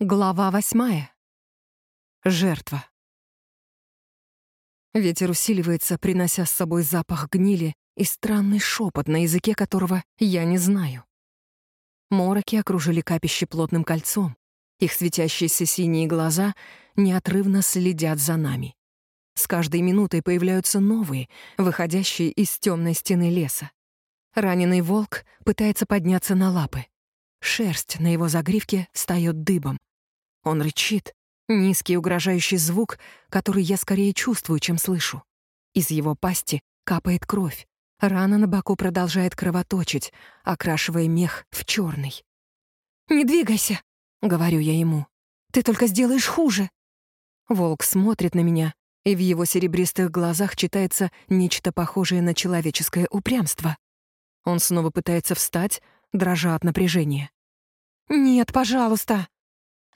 Глава восьмая. Жертва. Ветер усиливается, принося с собой запах гнили и странный шепот, на языке которого я не знаю. Мороки окружили капище плотным кольцом. Их светящиеся синие глаза неотрывно следят за нами. С каждой минутой появляются новые, выходящие из темной стены леса. Раненый волк пытается подняться на лапы. Шерсть на его загривке встает дыбом. Он рычит. Низкий угрожающий звук, который я скорее чувствую, чем слышу. Из его пасти капает кровь. Рана на боку продолжает кровоточить, окрашивая мех в черный. «Не двигайся!» — говорю я ему. «Ты только сделаешь хуже!» Волк смотрит на меня, и в его серебристых глазах читается нечто похожее на человеческое упрямство. Он снова пытается встать, дрожа от напряжения. «Нет, пожалуйста!»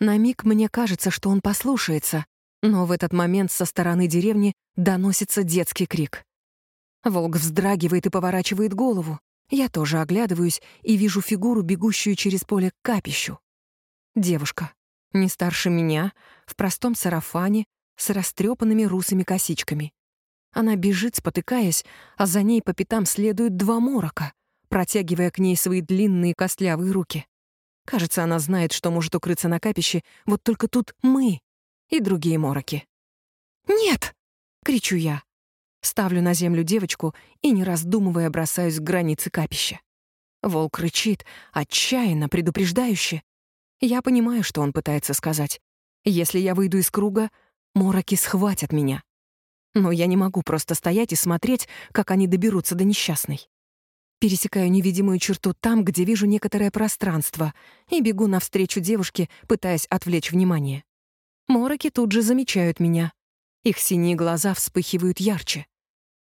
На миг мне кажется, что он послушается, но в этот момент со стороны деревни доносится детский крик. Волк вздрагивает и поворачивает голову. Я тоже оглядываюсь и вижу фигуру, бегущую через поле к капищу. Девушка, не старше меня, в простом сарафане, с растрепанными русыми косичками. Она бежит, спотыкаясь, а за ней по пятам следуют два морока, протягивая к ней свои длинные костлявые руки. Кажется, она знает, что может укрыться на капище, вот только тут мы и другие мороки. «Нет!» — кричу я. Ставлю на землю девочку и, не раздумывая, бросаюсь к границе капища. Волк рычит, отчаянно, предупреждающе. Я понимаю, что он пытается сказать. Если я выйду из круга, мороки схватят меня. Но я не могу просто стоять и смотреть, как они доберутся до несчастной. Пересекаю невидимую черту там, где вижу некоторое пространство, и бегу навстречу девушке, пытаясь отвлечь внимание. Мороки тут же замечают меня. Их синие глаза вспыхивают ярче.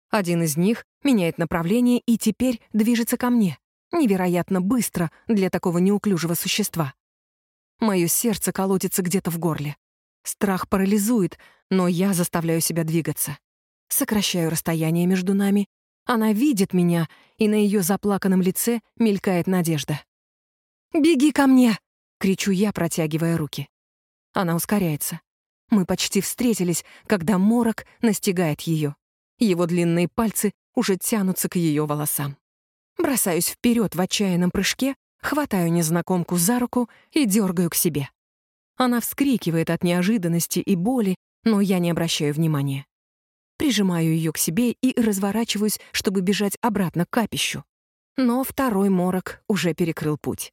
Один из них меняет направление и теперь движется ко мне. Невероятно быстро для такого неуклюжего существа. Мое сердце колотится где-то в горле. Страх парализует, но я заставляю себя двигаться. Сокращаю расстояние между нами она видит меня, и на ее заплаканном лице мелькает надежда. «Беги ко мне!» — кричу я, протягивая руки. Она ускоряется. Мы почти встретились, когда морок настигает ее. Его длинные пальцы уже тянутся к ее волосам. Бросаюсь вперед в отчаянном прыжке, хватаю незнакомку за руку и дергаю к себе. Она вскрикивает от неожиданности и боли, но я не обращаю внимания прижимаю ее к себе и разворачиваюсь, чтобы бежать обратно к капищу. Но второй морок уже перекрыл путь.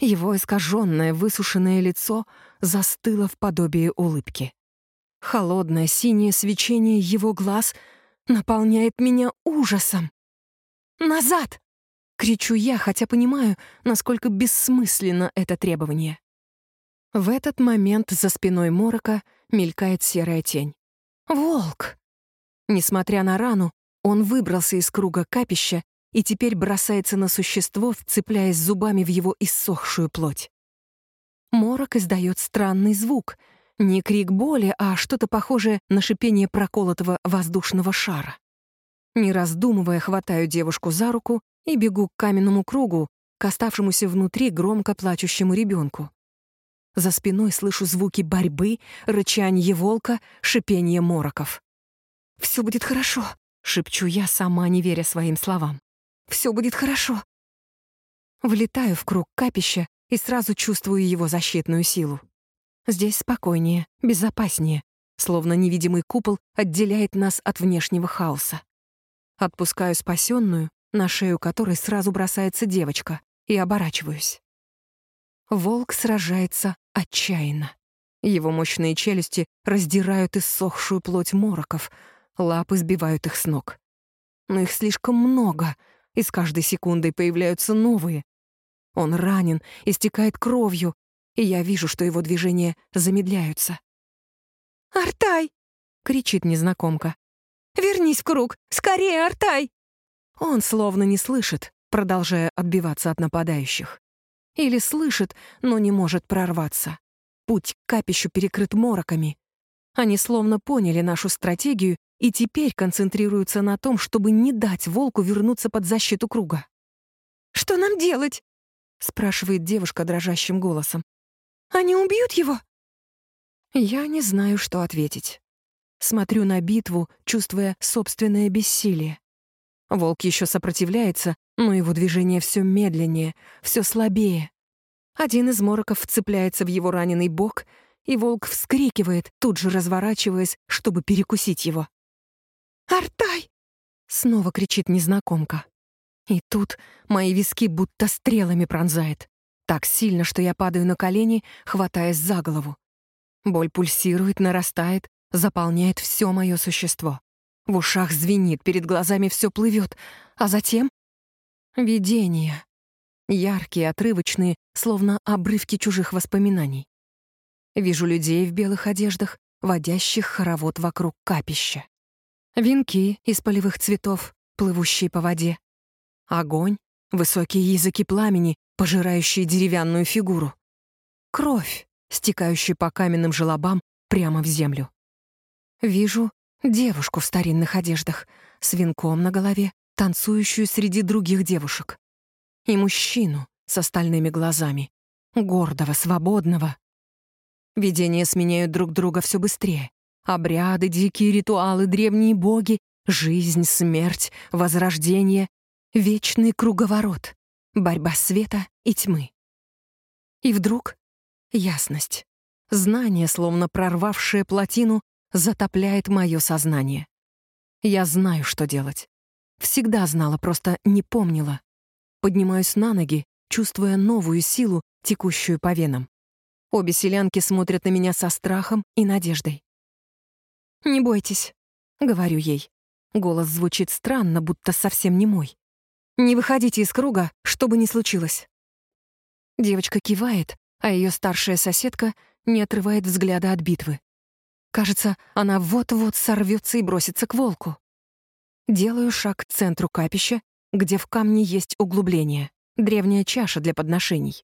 Его искаженное, высушенное лицо застыло в подобии улыбки. Холодное синее свечение его глаз наполняет меня ужасом. «Назад!» — кричу я, хотя понимаю, насколько бессмысленно это требование. В этот момент за спиной Морока мелькает серая тень. «Волк!» Несмотря на рану, он выбрался из круга капища и теперь бросается на существо, вцепляясь зубами в его иссохшую плоть. Морок издает странный звук. Не крик боли, а что-то похожее на шипение проколотого воздушного шара. Не раздумывая, хватаю девушку за руку и бегу к каменному кругу, к оставшемуся внутри громко плачущему ребенку. За спиной слышу звуки борьбы, рычанье волка, шипение мороков. «Все будет хорошо», — шепчу я, сама не веря своим словам. «Все будет хорошо». Влетаю в круг капища и сразу чувствую его защитную силу. Здесь спокойнее, безопаснее, словно невидимый купол отделяет нас от внешнего хаоса. Отпускаю спасенную, на шею которой сразу бросается девочка, и оборачиваюсь. Волк сражается отчаянно. Его мощные челюсти раздирают иссохшую плоть мороков, лапы сбивают их с ног. Но их слишком много, и с каждой секундой появляются новые. Он ранен, истекает кровью, и я вижу, что его движения замедляются. «Артай!» — кричит незнакомка. «Вернись в круг! Скорее, Артай!» Он словно не слышит, продолжая отбиваться от нападающих. Или слышит, но не может прорваться. Путь к капищу перекрыт мороками. Они словно поняли нашу стратегию и теперь концентрируются на том, чтобы не дать волку вернуться под защиту круга. «Что нам делать?» — спрашивает девушка дрожащим голосом. Они убьют его?» Я не знаю, что ответить. Смотрю на битву, чувствуя собственное бессилие. Волк еще сопротивляется, но его движение все медленнее, все слабее. Один из мороков вцепляется в его раненый бок, и волк вскрикивает, тут же разворачиваясь, чтобы перекусить его. «Артай!» — снова кричит незнакомка. И тут мои виски будто стрелами пронзает. Так сильно, что я падаю на колени, хватаясь за голову. Боль пульсирует, нарастает, заполняет все мое существо. В ушах звенит, перед глазами все плывет, а затем — видения. Яркие, отрывочные, словно обрывки чужих воспоминаний. Вижу людей в белых одеждах, водящих хоровод вокруг капища. Венки из полевых цветов, плывущие по воде. Огонь, высокие языки пламени, пожирающие деревянную фигуру. Кровь, стекающая по каменным желобам прямо в землю. Вижу девушку в старинных одеждах, с венком на голове, танцующую среди других девушек. И мужчину с остальными глазами, гордого, свободного. Видения сменяют друг друга все быстрее. Обряды, дикие ритуалы, древние боги, жизнь, смерть, возрождение, вечный круговорот, борьба света и тьмы. И вдруг ясность. Знание, словно прорвавшее плотину, затопляет мое сознание. Я знаю, что делать. Всегда знала, просто не помнила. Поднимаюсь на ноги, чувствуя новую силу, текущую по венам. Обе селянки смотрят на меня со страхом и надеждой. «Не бойтесь», — говорю ей. Голос звучит странно, будто совсем не мой. «Не выходите из круга, что бы ни случилось». Девочка кивает, а ее старшая соседка не отрывает взгляда от битвы. Кажется, она вот-вот сорвется и бросится к волку. Делаю шаг к центру капища, где в камне есть углубление, древняя чаша для подношений.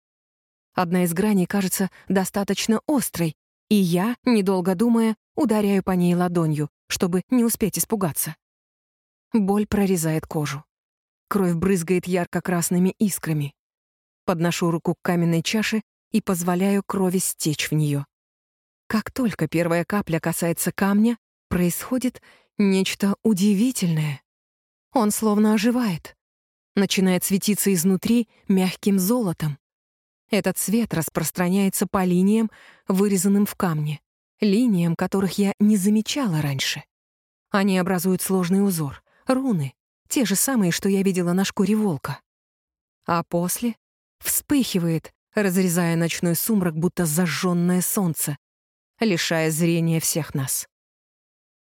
Одна из граней кажется достаточно острой, и я, недолго думая, ударяю по ней ладонью, чтобы не успеть испугаться. Боль прорезает кожу. Кровь брызгает ярко-красными искрами. Подношу руку к каменной чаше и позволяю крови стечь в нее. Как только первая капля касается камня, происходит нечто удивительное. Он словно оживает. Начинает светиться изнутри мягким золотом. Этот цвет распространяется по линиям, вырезанным в камне, линиям, которых я не замечала раньше. Они образуют сложный узор, руны, те же самые, что я видела на шкуре волка. А после вспыхивает, разрезая ночной сумрак, будто зажженное солнце, лишая зрения всех нас.